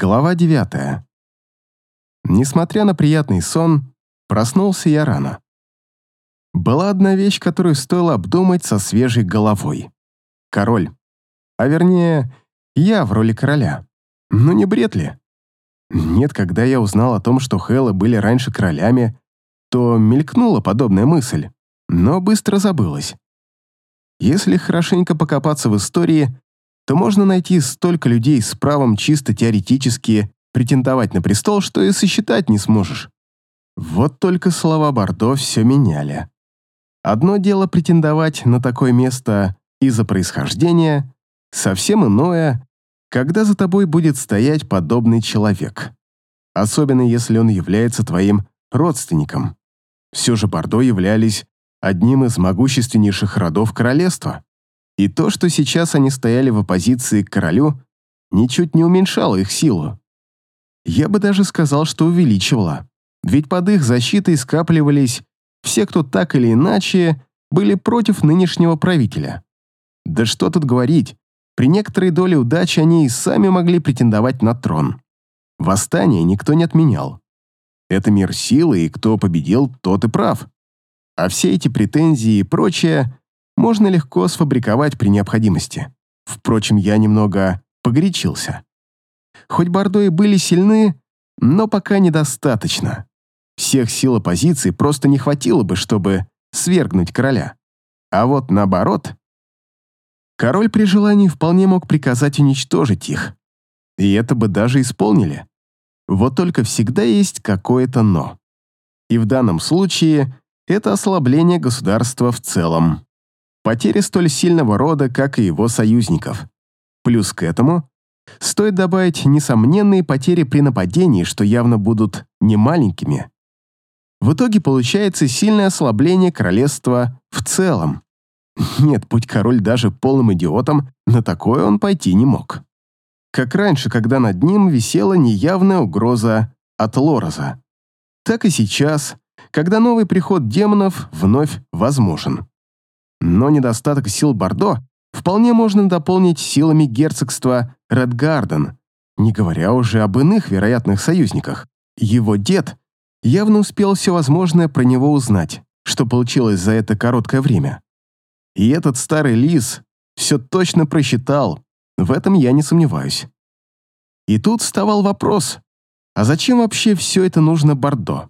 Глава девятая. Несмотря на приятный сон, проснулся я рано. Была одна вещь, которую стоило обдумать со свежей головой. Король. А вернее, я в роли короля. Ну не бред ли? Нет, когда я узнал о том, что Хэллы были раньше королями, то мелькнула подобная мысль, но быстро забылась. Если хорошенько покопаться в истории, то можно найти столько людей с правом чисто теоретически претендовать на престол, что и сосчитать не сможешь. Вот только слова Бордо все меняли. Одно дело претендовать на такое место из-за происхождения, совсем иное, когда за тобой будет стоять подобный человек. Особенно если он является твоим родственником. Все же Бордо являлись одним из могущественнейших родов королевства. И то, что сейчас они стояли в оппозиции к королю, ничуть не уменьшало их силу. Я бы даже сказал, что увеличивало. Ведь под их защитой скапливались все, кто так или иначе были против нынешнего правителя. Да что тут говорить, при некоторой доле удачи они и сами могли претендовать на трон. Восстание никто не отменял. Это мир силы, и кто победил, тот и прав. А все эти претензии и прочее можно легко сфабриковать при необходимости. Впрочем, я немного погорячился. Хоть Бордо были сильны, но пока недостаточно. Всех сил оппозиции просто не хватило бы, чтобы свергнуть короля. А вот наоборот, король при желании вполне мог приказать уничтожить их. И это бы даже исполнили. Вот только всегда есть какое-то «но». И в данном случае это ослабление государства в целом. Потеря столь сильного рода, как и его союзников. Плюс к этому стоит добавить несомненные потери при нападении, что явно будут немаленькими. В итоге получается сильное ослабление королевства в целом. Нет, будь король даже полным идиотом, на такое он пойти не мог. Как раньше, когда над ним висела неявная угроза от Лороза. Так и сейчас, когда новый приход демонов вновь возможен. Но недостаток сил Бордо вполне можно дополнить силами герцогства Редгарден, не говоря уже об иных вероятных союзниках. Его дед явно успел все возможное про него узнать, что получилось за это короткое время. И этот старый лис все точно просчитал, в этом я не сомневаюсь. И тут вставал вопрос, а зачем вообще все это нужно Бордо?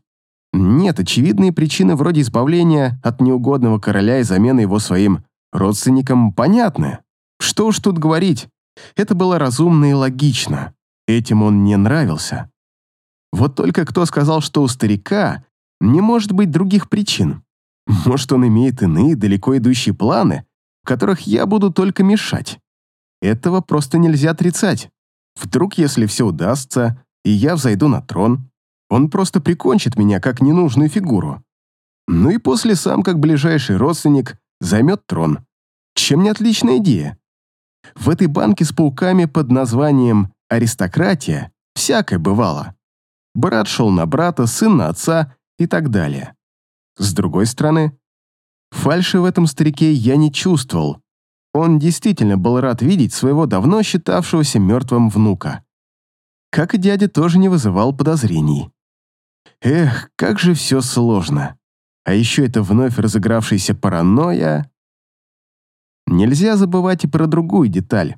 Нет, очевидные причины вроде избавления от неугодного короля и замены его своим родственникам понятны. Что уж тут говорить, это было разумно и логично. Этим он не нравился. Вот только кто сказал, что у старика не может быть других причин? Может, он имеет иные, далеко идущие планы, в которых я буду только мешать? Этого просто нельзя отрицать. Вдруг, если все удастся, и я взойду на трон, он просто прикончит меня как ненужную фигуру. Ну и после сам, как ближайший родственник, займет трон. Чем не отличная идея? В этой банке с пауками под названием «Аристократия» всякое бывало брат шел на брата, сын на отца и так далее. С другой стороны, фальши в этом старике я не чувствовал. Он действительно был рад видеть своего давно считавшегося мертвым внука. Как и дядя тоже не вызывал подозрений. Эх, как же все сложно. А еще это вновь разыгравшаяся паранойя. Нельзя забывать и про другую деталь.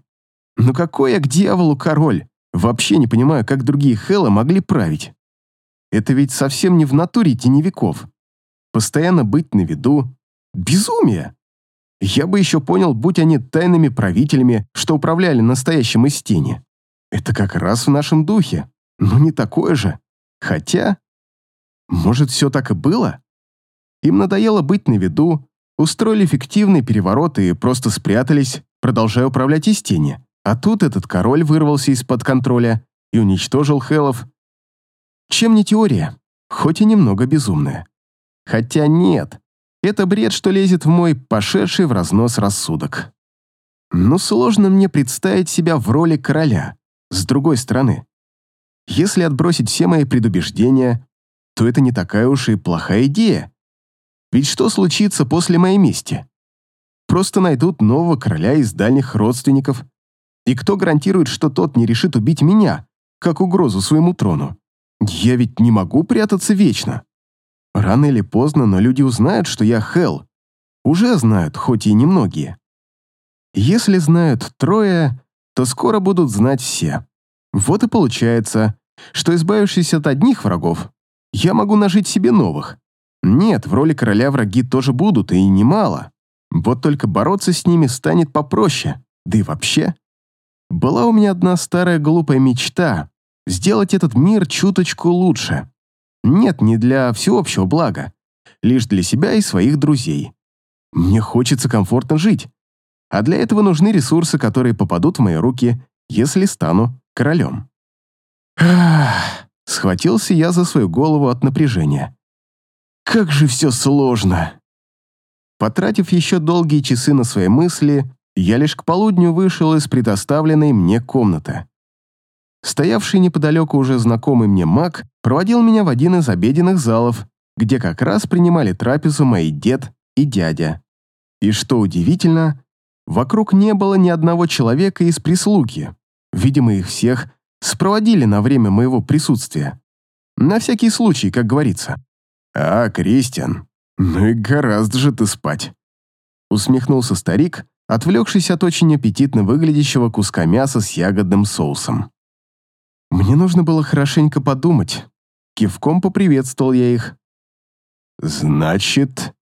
Ну какой я к дьяволу король? Вообще не понимаю, как другие Хэллы могли править. Это ведь совсем не в натуре теневиков. Постоянно быть на виду. Безумие! Я бы еще понял, будь они тайными правителями, что управляли настоящим из тени. Это как раз в нашем духе. Но не такое же. Хотя... Может, все так и было? Им надоело быть на виду, устроили фиктивный переворот и просто спрятались, продолжая управлять из тени. А тут этот король вырвался из-под контроля и уничтожил Хелов. Чем не теория, хоть и немного безумная. Хотя нет, это бред, что лезет в мой пошедший в разнос рассудок. Но сложно мне представить себя в роли короля. С другой стороны, если отбросить все мои предубеждения, то это не такая уж и плохая идея. Ведь что случится после моей мести? Просто найдут нового короля из дальних родственников, и кто гарантирует, что тот не решит убить меня, как угрозу своему трону. Я ведь не могу прятаться вечно. Рано или поздно, но люди узнают, что я Хел. Уже знают, хоть и немногие. Если знают трое, то скоро будут знать все. Вот и получается, что избавившись от одних врагов, я могу нажить себе новых. Нет, в роли короля враги тоже будут, и немало. Вот только бороться с ними станет попроще, да и вообще. Была у меня одна старая глупая мечта — сделать этот мир чуточку лучше. Нет, не для всеобщего блага, лишь для себя и своих друзей. Мне хочется комфортно жить, а для этого нужны ресурсы, которые попадут в мои руки, если стану королем. Ах, схватился я за свою голову от напряжения. Как же все сложно. Потратив еще долгие часы на свои мысли, я лишь к полудню вышел из предоставленной мне комнаты. Стоявший неподалеку уже знакомый мне маг проводил меня в один из обеденных залов, где как раз принимали трапезу мои дед и дядя. И что удивительно, вокруг не было ни одного человека из прислуги. Видимо, их всех спроводили на время моего присутствия. На всякий случай, как говорится. «А, Кристиан, ну и гораздо же ты спать!» Усмехнулся старик, отвлекшись от очень аппетитно выглядящего куска мяса с ягодным соусом. Мне нужно было хорошенько подумать. Кивком поприветствовал я их. «Значит...»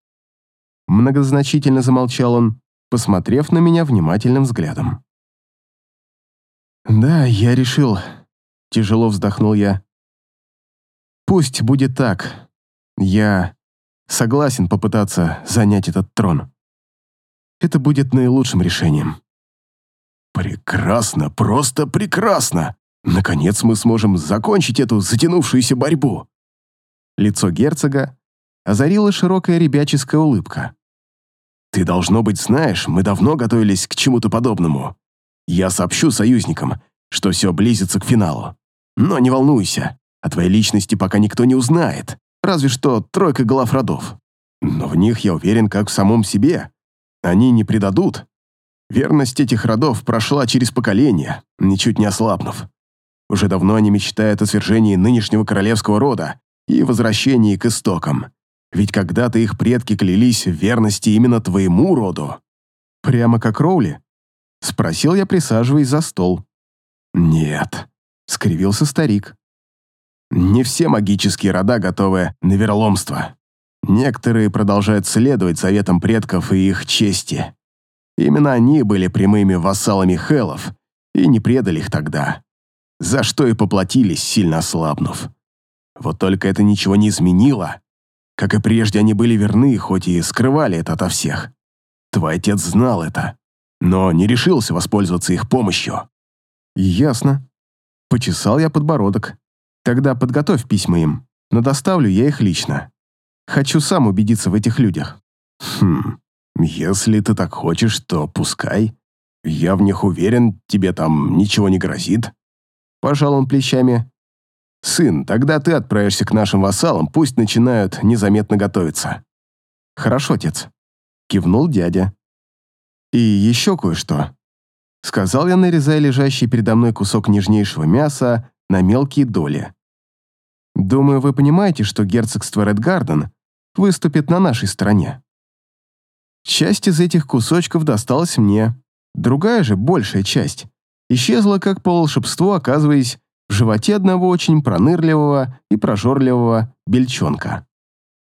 Многозначительно замолчал он, посмотрев на меня внимательным взглядом. «Да, я решил...» Тяжело вздохнул я. «Пусть будет так. Я согласен попытаться занять этот трон. Это будет наилучшим решением». «Прекрасно, просто прекрасно!» Наконец мы сможем закончить эту затянувшуюся борьбу. Лицо герцога озарила широкая ребяческая улыбка. Ты, должно быть, знаешь, мы давно готовились к чему-то подобному. Я сообщу союзникам, что все близится к финалу. Но не волнуйся, о твоей личности пока никто не узнает, разве что тройка глав родов. Но в них я уверен как в самом себе. Они не предадут. Верность этих родов прошла через поколения, ничуть не ослабнув. Уже давно они мечтают о свержении нынешнего королевского рода и возвращении к истокам. Ведь когда-то их предки клялись в верности именно твоему роду. Прямо как Роули? Спросил я, присаживаясь за стол. Нет, скривился старик. Не все магические рода готовы на вероломство. Некоторые продолжают следовать заветам предков и их чести. Именно они были прямыми вассалами Хелов и не предали их тогда за что и поплатились, сильно ослабнув. Вот только это ничего не изменило. Как и прежде, они были верны, хоть и скрывали это ото всех. Твой отец знал это, но не решился воспользоваться их помощью. Ясно. Почесал я подбородок. Тогда подготовь письма им, но доставлю я их лично. Хочу сам убедиться в этих людях. Хм, если ты так хочешь, то пускай. Я в них уверен, тебе там ничего не грозит. Пожал он плечами. «Сын, тогда ты отправишься к нашим вассалам, пусть начинают незаметно готовиться». «Хорошо, отец», — кивнул дядя. «И еще кое-что», — сказал я, нарезая лежащий передо мной кусок нежнейшего мяса на мелкие доли. «Думаю, вы понимаете, что герцогство Редгарден выступит на нашей стороне. Часть из этих кусочков досталась мне, другая же, большая часть, исчезла как по волшебству, оказываясь в животе одного очень пронырливого и прожорливого бельчонка.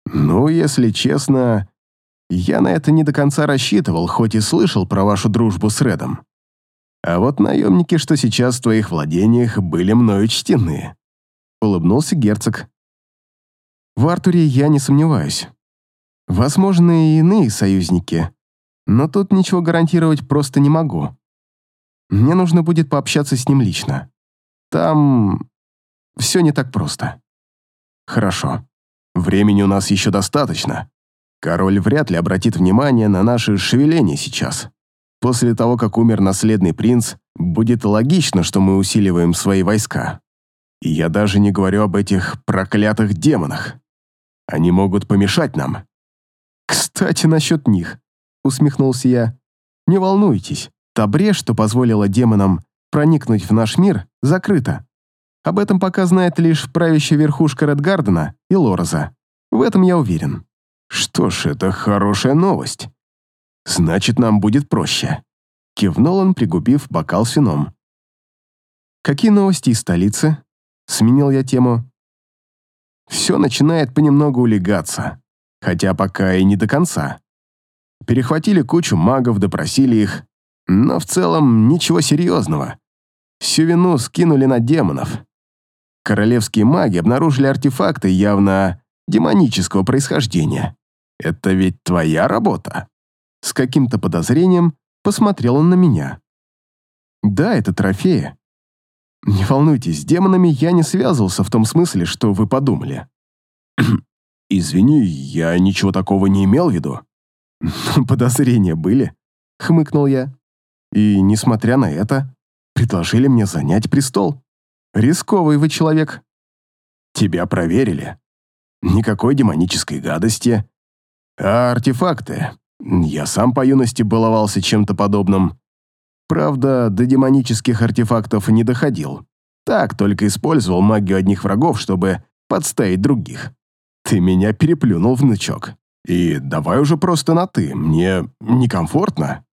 Ну, если честно, я на это не до конца рассчитывал, хоть и слышал про вашу дружбу с Редом. А вот наемники, что сейчас в твоих владениях, были мною чтены. Улыбнулся герцог. В Артуре я не сомневаюсь. Возможны и иные союзники, но тут ничего гарантировать просто не могу. Мне нужно будет пообщаться с ним лично. Там все не так просто. Хорошо. Времени у нас еще достаточно. Король вряд ли обратит внимание на наши шевеления сейчас. После того, как умер наследный принц, будет логично, что мы усиливаем свои войска. И я даже не говорю об этих проклятых демонах. Они могут помешать нам. Кстати, насчет них, усмехнулся я. Не волнуйтесь, Та брешь, что позволила демонам проникнуть в наш мир, закрыта. Об этом пока знает лишь правящая верхушка Редгардена и Лороза. В этом я уверен. Что ж, это хорошая новость. Значит, нам будет проще. Кивнул он, пригубив бокал с вином. Какие новости из столицы? Сменил я тему. Все начинает понемногу улегаться, хотя пока и не до конца. Перехватили кучу магов, допросили их, но в целом ничего серьезного. Всю вину скинули на демонов. Королевские маги обнаружили артефакты явно демонического происхождения. Это ведь твоя работа. С каким-то подозрением посмотрел он на меня. Да, это трофеи. Не волнуйтесь, с демонами я не связывался в том смысле, что вы подумали. Извини, я ничего такого не имел в виду. Подозрения были, хмыкнул я. И, несмотря на это, предложили мне занять престол. Рисковый вы человек. Тебя проверили. Никакой демонической гадости. А артефакты? Я сам по юности баловался чем-то подобным. Правда, до демонических артефактов не доходил. Так, только использовал магию одних врагов, чтобы подставить других. Ты меня переплюнул, внучок. И давай уже просто на «ты», мне некомфортно.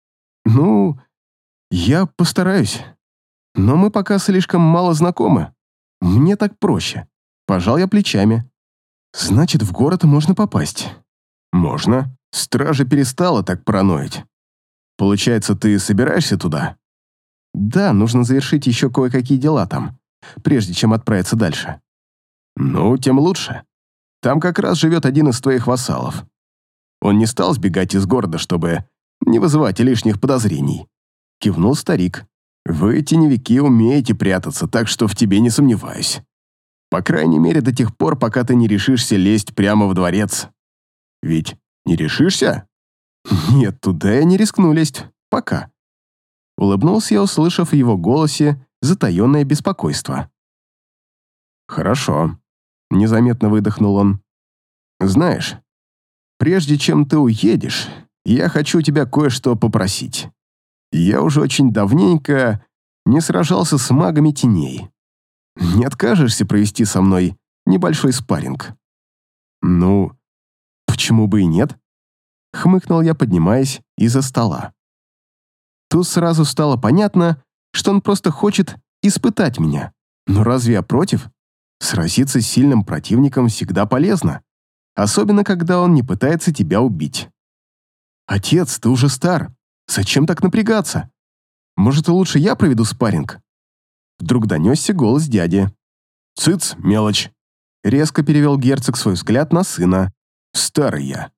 Ну, я постараюсь. Но мы пока слишком мало знакомы. Мне так проще. Пожал я плечами. Значит, в город можно попасть. Можно. Стража перестала так параноить. Получается, ты собираешься туда? Да, нужно завершить еще кое-какие дела там, прежде чем отправиться дальше. Ну, тем лучше. Там как раз живет один из твоих вассалов. Он не стал сбегать из города, чтобы не вызывать лишних подозрений. Кивнул старик. Вы, теневики, умеете прятаться, так что в тебе не сомневаюсь. По крайней мере, до тех пор, пока ты не решишься лезть прямо в дворец. Ведь не решишься? Нет, туда я не рискну лезть. Пока. Улыбнулся я, услышав в его голосе затаенное беспокойство. «Хорошо», — незаметно выдохнул он. «Знаешь, прежде чем ты уедешь, я хочу тебя кое-что попросить. Я уже очень давненько не сражался с магами теней. Не откажешься провести со мной небольшой спарринг?» «Ну, почему бы и нет?» Хмыкнул я, поднимаясь из-за стола. Тут сразу стало понятно, что он просто хочет испытать меня. Но разве я против? Сразиться с сильным противником всегда полезно, особенно когда он не пытается тебя убить. «Отец, ты уже стар. Зачем так напрягаться? Может, лучше я проведу спарринг?» Вдруг донесся голос дяди. «Цыц, мелочь!» Резко перевел герцог свой взгляд на сына. «Старый я.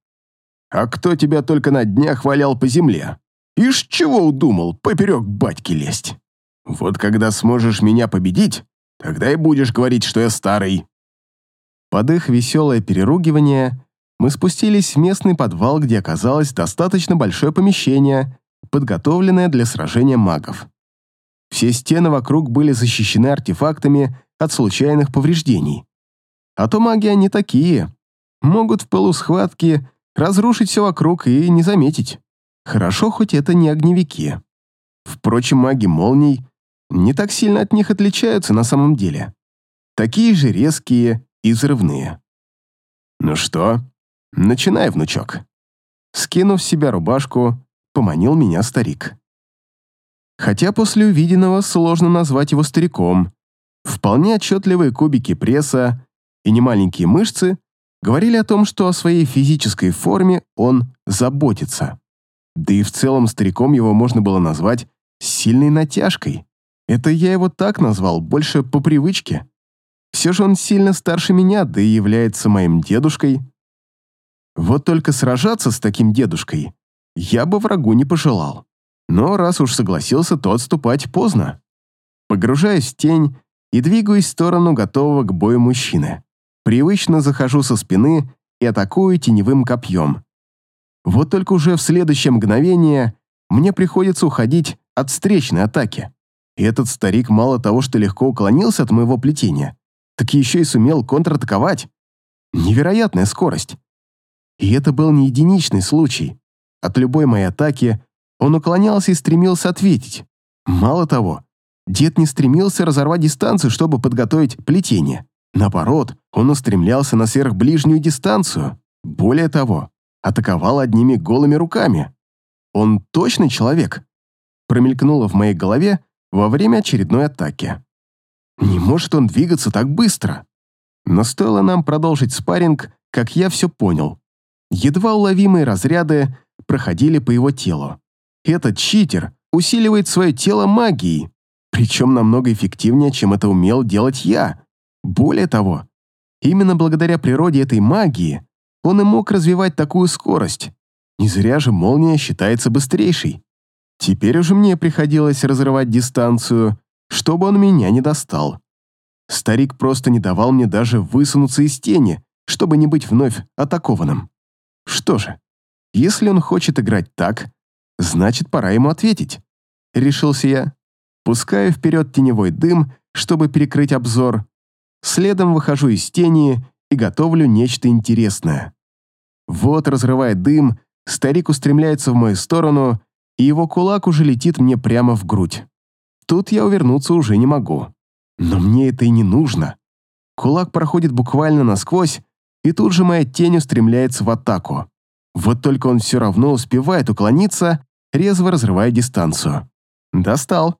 А кто тебя только на днях валял по земле? Ишь, чего удумал, поперек батьки лезть? Вот когда сможешь меня победить, тогда и будешь говорить, что я старый». Под их веселое переругивание мы спустились в местный подвал, где оказалось достаточно большое помещение, подготовленное для сражения магов. Все стены вокруг были защищены артефактами от случайных повреждений. А то маги они такие. Могут в полусхватке разрушить все вокруг и не заметить. Хорошо, хоть это не огневики. Впрочем, маги молний не так сильно от них отличаются на самом деле. Такие же резкие и взрывные. «Ну что, начинай, внучок». Скинув с себя рубашку, поманил меня старик. Хотя после увиденного сложно назвать его стариком. Вполне отчетливые кубики пресса и немаленькие мышцы говорили о том, что о своей физической форме он заботится. Да и в целом стариком его можно было назвать сильной натяжкой. Это я его так назвал, больше по привычке. Все же он сильно старше меня, да и является моим дедушкой. Вот только сражаться с таким дедушкой я бы врагу не пожелал. Но раз уж согласился, то отступать поздно. Погружаюсь в тень и двигаюсь в сторону готового к бою мужчины. Привычно захожу со спины и атакую теневым копьем. Вот только уже в следующее мгновение мне приходится уходить от встречной атаки. И этот старик мало того, что легко уклонился от моего плетения, так еще и сумел контратаковать. Невероятная скорость. И это был не единичный случай. От любой моей атаки он уклонялся и стремился ответить. Мало того, дед не стремился разорвать дистанцию, чтобы подготовить плетение. Наоборот, он устремлялся на сверхближнюю дистанцию. Более того, атаковал одними голыми руками. Он точно человек? Промелькнуло в моей голове во время очередной атаки. Не может он двигаться так быстро. Но стоило нам продолжить спарринг, как я все понял. Едва уловимые разряды проходили по его телу. Этот читер усиливает свое тело магией, причем намного эффективнее, чем это умел делать я. Более того, именно благодаря природе этой магии он и мог развивать такую скорость. Не зря же молния считается быстрейшей. Теперь уже мне приходилось разрывать дистанцию, чтобы он меня не достал. Старик просто не давал мне даже высунуться из тени, чтобы не быть вновь атакованным. Что же, если он хочет играть так, значит, пора ему ответить. Решился я. Пускаю вперед теневой дым, чтобы перекрыть обзор. Следом выхожу из тени и готовлю нечто интересное. Вот, разрывая дым, старик устремляется в мою сторону, и его кулак уже летит мне прямо в грудь. Тут я увернуться уже не могу. Но мне это и не нужно. Кулак проходит буквально насквозь, и тут же моя тень устремляется в атаку. Вот только он все равно успевает уклониться, резво разрывая дистанцию. «Достал!»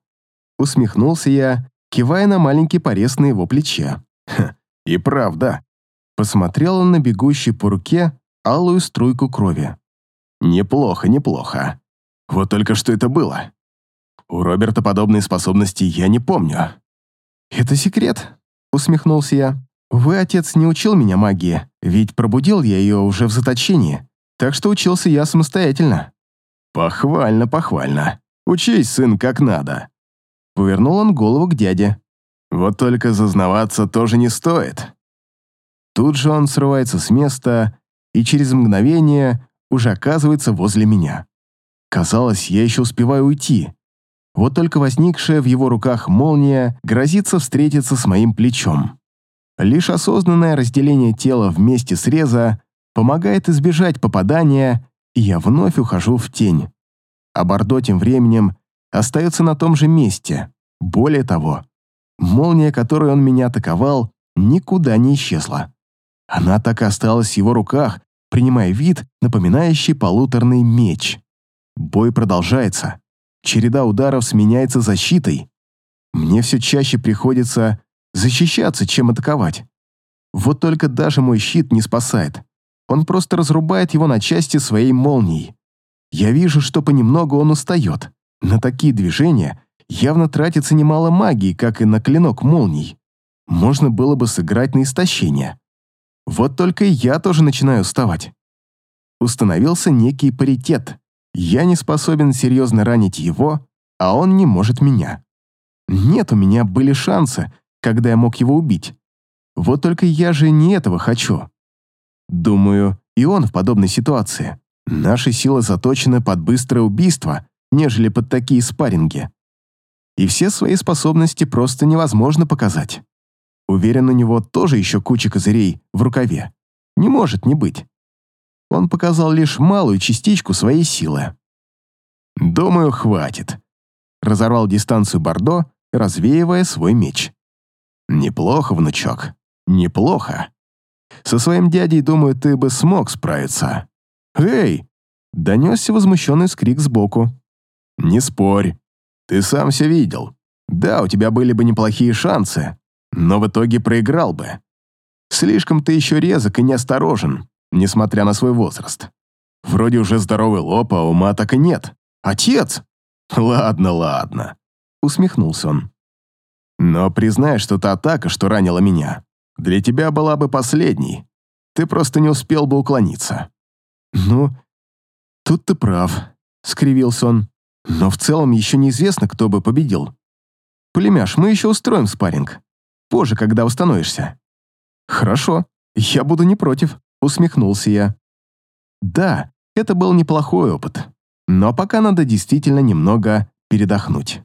Усмехнулся я, кивая на маленький порез на его плече. И правда. Посмотрел он на бегущий по руке алую струйку крови. Неплохо, неплохо. Вот только что это было. У Роберта подобные способности я не помню. «Это секрет», — усмехнулся я. «Вы, отец, не учил меня магии, ведь пробудил я ее уже в заточении, так что учился я самостоятельно». «Похвально, похвально. Учись, сын, как надо». Повернул он голову к дяде. «Вот только зазнаваться тоже не стоит». Тут же он срывается с места и через мгновение уже оказывается возле меня. Казалось, я еще успеваю уйти. Вот только возникшая в его руках молния грозится встретиться с моим плечом. Лишь осознанное разделение тела вместе среза помогает избежать попадания, и я вновь ухожу в тень. А Бордо тем временем остается на том же месте. Более того, молния, которой он меня атаковал, никуда не исчезла. Она так и осталась в его руках, принимая вид, напоминающий полуторный меч. Бой продолжается. Череда ударов сменяется защитой. Мне все чаще приходится защищаться, чем атаковать. Вот только даже мой щит не спасает. Он просто разрубает его на части своей молнией. Я вижу, что понемногу он устает. На такие движения явно тратится немало магии, как и на клинок молний. Можно было бы сыграть на истощение. Вот только я тоже начинаю уставать. Установился некий паритет. Я не способен серьезно ранить его, а он не может меня. Нет, у меня были шансы, когда я мог его убить. Вот только я же не этого хочу. Думаю, и он в подобной ситуации. Наши силы заточены под быстрое убийство, нежели под такие спарринги. И все свои способности просто невозможно показать. Уверен, у него тоже еще куча козырей в рукаве. Не может не быть. Он показал лишь малую частичку своей силы. «Думаю, хватит», — разорвал дистанцию Бордо, развеивая свой меч. «Неплохо, внучок, неплохо. Со своим дядей, думаю, ты бы смог справиться. Эй!» Донесся возмущенный скрик сбоку. «Не спорь. Ты сам все видел. Да, у тебя были бы неплохие шансы, но в итоге проиграл бы. Слишком ты еще резок и неосторожен, несмотря на свой возраст. Вроде уже здоровый лоб, а ума так и нет. Отец! Ладно, ладно», — усмехнулся он. «Но признай, что та атака, что ранила меня, для тебя была бы последней. Ты просто не успел бы уклониться». «Ну, тут ты прав», — скривился он. «Но в целом еще неизвестно, кто бы победил. Племяш, мы еще устроим спарринг. Позже, когда установишься». «Хорошо, я буду не против», — усмехнулся я. «Да, это был неплохой опыт, но пока надо действительно немного передохнуть».